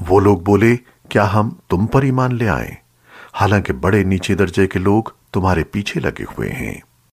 वो लोग बोले, क्या हम तुम पर ईमान ले आए? हालाँकि बड़े नीचे दर्जे के लोग तुम्हारे पीछे लगे हुए हैं।